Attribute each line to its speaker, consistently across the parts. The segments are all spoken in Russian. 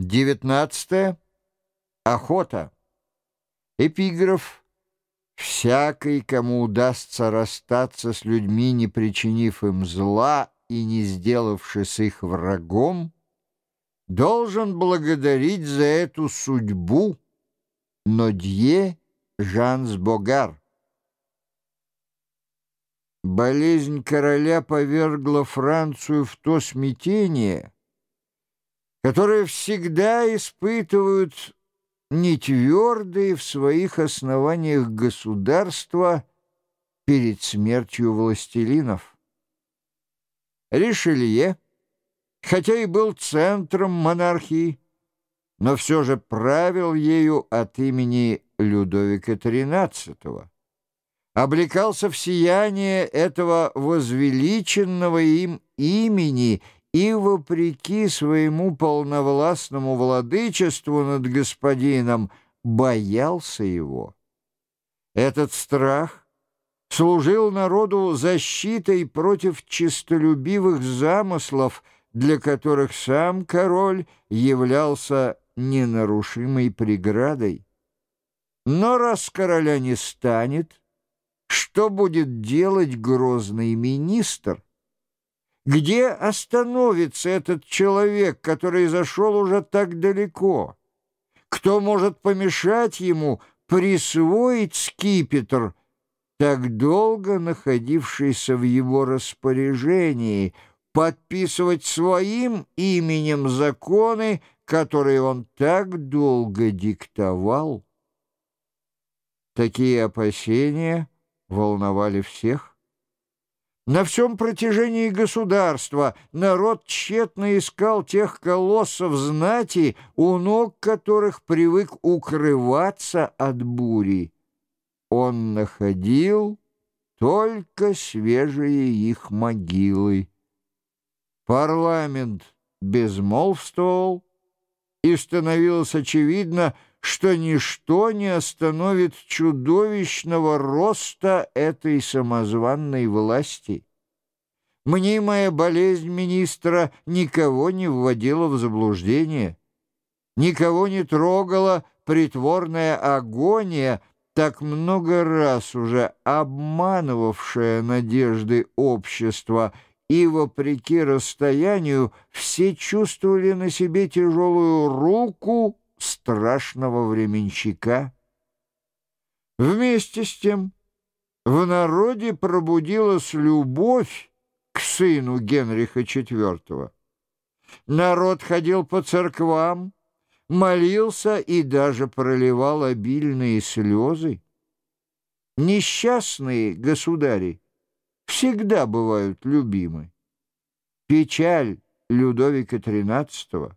Speaker 1: 19. Охота. Эпиграф. «Всякий, кому удастся расстаться с людьми, не причинив им зла и не сделавшись их врагом, должен благодарить за эту судьбу Нодье Жанс Богар». Болезнь короля повергла Францию в то смятение, которые всегда испытывают нетвердые в своих основаниях государства перед смертью властелинов. Ришелье, хотя и был центром монархии, но все же правил ею от имени Людовика XIII, облекался в сияние этого возвеличенного им имени и, вопреки своему полновластному владычеству над господином, боялся его. Этот страх служил народу защитой против честолюбивых замыслов, для которых сам король являлся ненарушимой преградой. Но раз короля не станет, что будет делать грозный министр? Где остановится этот человек, который зашел уже так далеко? Кто может помешать ему присвоить скипетр, так долго находившийся в его распоряжении, подписывать своим именем законы, которые он так долго диктовал? Такие опасения волновали всех. На всем протяжении государства народ тщетно искал тех колоссов знати, у ног которых привык укрываться от бури. Он находил только свежие их могилы. Парламент безмолвствовал, и становилось очевидно, что ничто не остановит чудовищного роста этой самозванной власти. Мнимая болезнь министра никого не вводила в заблуждение, никого не трогала притворная агония, так много раз уже обманывавшая надежды общества, и, вопреки расстоянию, все чувствовали на себе тяжелую руку страшного временщика. Вместе с тем в народе пробудилась любовь к сыну Генриха IV. Народ ходил по церквам, молился и даже проливал обильные слезы. Несчастные государи всегда бывают любимы. Печаль Людовика XIII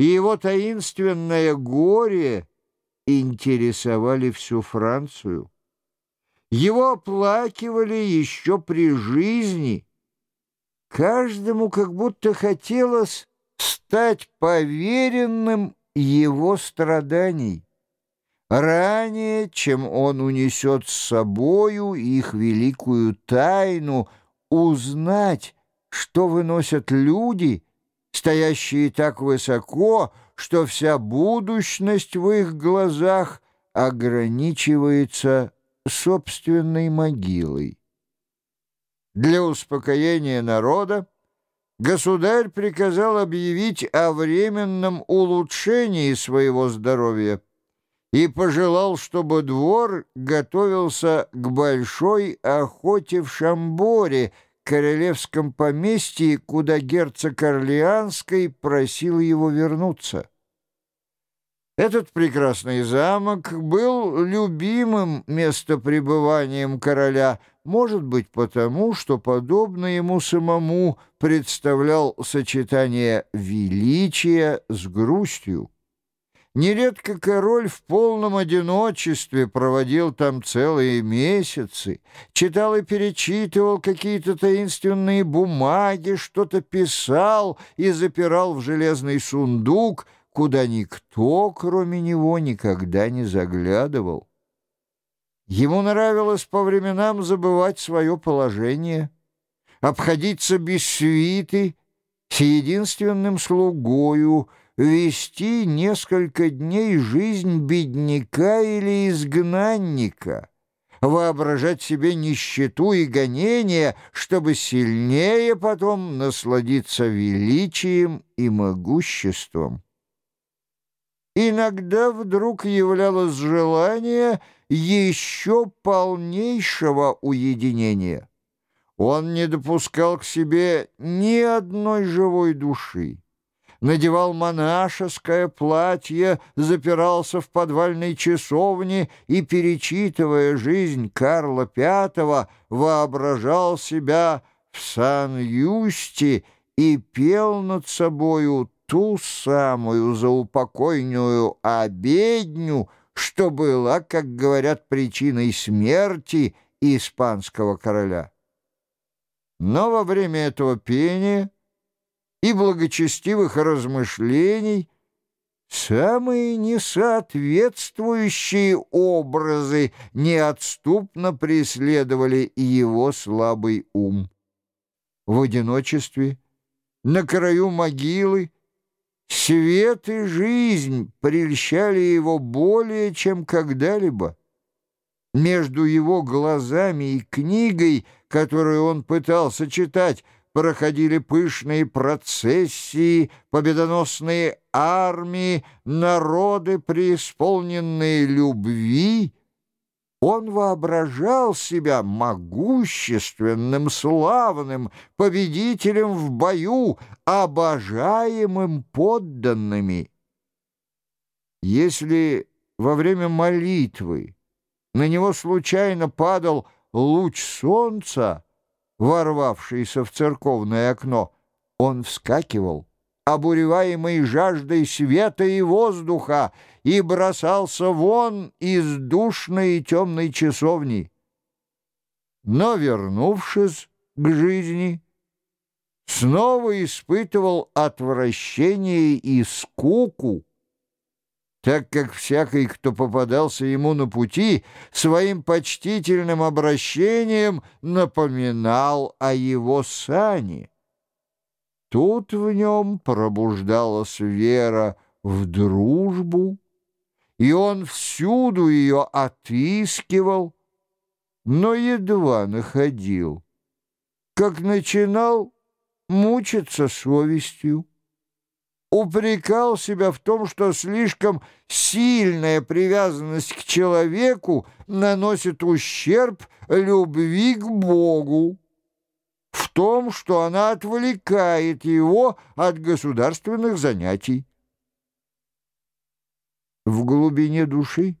Speaker 1: и его таинственное горе интересовали всю Францию. Его оплакивали еще при жизни. Каждому как будто хотелось стать поверенным его страданий. Ранее, чем он унесет с собою их великую тайну, узнать, что выносят люди — стоящие так высоко, что вся будущность в их глазах ограничивается собственной могилой. Для успокоения народа государь приказал объявить о временном улучшении своего здоровья и пожелал, чтобы двор готовился к большой охоте в Шамборе — королевском поместье, куда герцог Орлеанский просил его вернуться. Этот прекрасный замок был любимым местопребыванием короля, может быть, потому, что, подобно ему самому, представлял сочетание величия с грустью. Нередко король в полном одиночестве проводил там целые месяцы, читал и перечитывал какие-то таинственные бумаги, что-то писал и запирал в железный сундук, куда никто, кроме него, никогда не заглядывал. Ему нравилось по временам забывать свое положение, обходиться без свиты, с единственным слугою — вести несколько дней жизнь бедняка или изгнанника, воображать себе нищету и гонения, чтобы сильнее потом насладиться величием и могуществом. Иногда вдруг являлось желание еще полнейшего уединения. Он не допускал к себе ни одной живой души. Надевал монашеское платье, запирался в подвальной часовне и, перечитывая жизнь Карла V, воображал себя в Сан-Юсте и пел над собою ту самую заупокойную обедню, что была, как говорят, причиной смерти испанского короля. Но во время этого пения и благочестивых размышлений самые несоответствующие образы неотступно преследовали его слабый ум. В одиночестве, на краю могилы, свет и жизнь прельщали его более, чем когда-либо. Между его глазами и книгой, которую он пытался читать, проходили пышные процессии, победоносные армии, народы, преисполненные любви. Он воображал себя могущественным, славным, победителем в бою, обожаемым подданными. Если во время молитвы на него случайно падал луч солнца, ворвавшийся в церковное окно. Он вскакивал, обуреваемый жаждой света и воздуха, и бросался вон из душной и темной часовни. Но, вернувшись к жизни, снова испытывал отвращение и скуку, так как всякий, кто попадался ему на пути, своим почтительным обращением напоминал о его сане. Тут в нем пробуждалась вера в дружбу, и он всюду ее отыскивал, но едва находил, как начинал мучиться совестью упрекал себя в том, что слишком сильная привязанность к человеку наносит ущерб любви к Богу, в том, что она отвлекает его от государственных занятий. В глубине души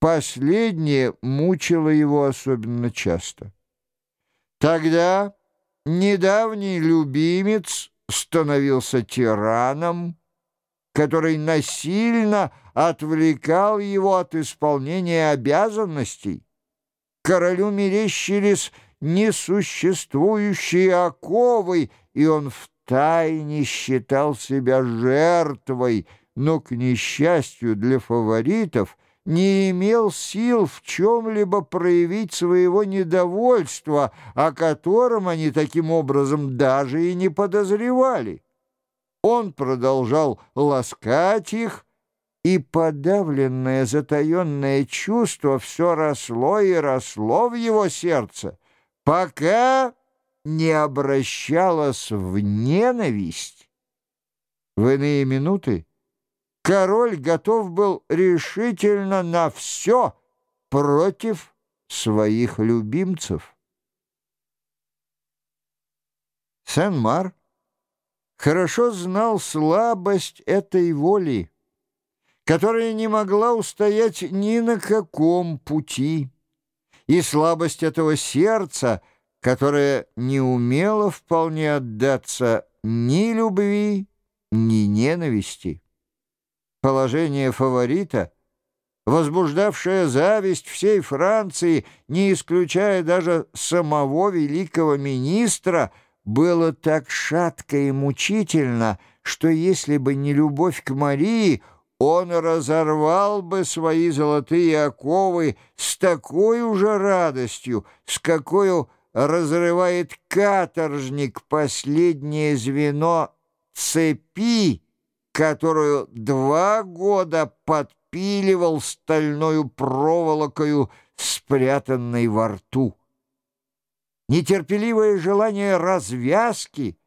Speaker 1: последнее мучило его особенно часто. Тогда недавний любимец становился тираном, который насильно отвлекал его от исполнения обязанностей. Королю мерещились несуществующие оковы, и он втайне считал себя жертвой, но, к несчастью для фаворитов, не имел сил в чем-либо проявить своего недовольства, о котором они таким образом даже и не подозревали. Он продолжал ласкать их, и подавленное затаенное чувство все росло и росло в его сердце, пока не обращалось в ненависть. В иные минуты король готов был решительно на все против своих любимцев. Сен-Мар хорошо знал слабость этой воли, которая не могла устоять ни на каком пути, и слабость этого сердца, которое не умело вполне отдаться ни любви, ни ненависти положение фаворита, возбуждавшее зависть всей Франции, не исключая даже самого великого министра, было так шатко и мучительно, что если бы не любовь к Марии, он разорвал бы свои золотые оковы с такой уже радостью, с какой разрывает каторжник последнее звено цепи, которую два года подпиливал стальною проволокою, спрятанной во рту. Нетерпеливое желание развязки,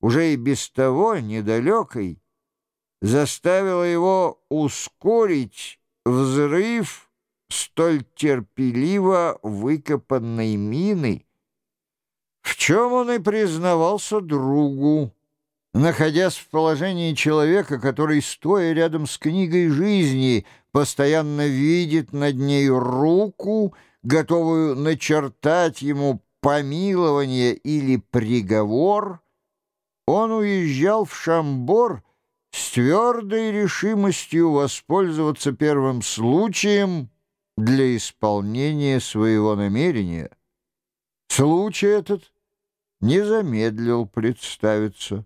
Speaker 1: уже и без того недалекой, заставило его ускорить взрыв столь терпеливо выкопанной мины, в чем он и признавался другу, находясь в положении человека, который, стоя рядом с книгой жизни, постоянно видит над ней руку, готовую начертать ему помилование или приговор, он уезжал в Шамбор с твердой решимостью воспользоваться первым случаем для исполнения своего намерения. Случай этот не замедлил представиться.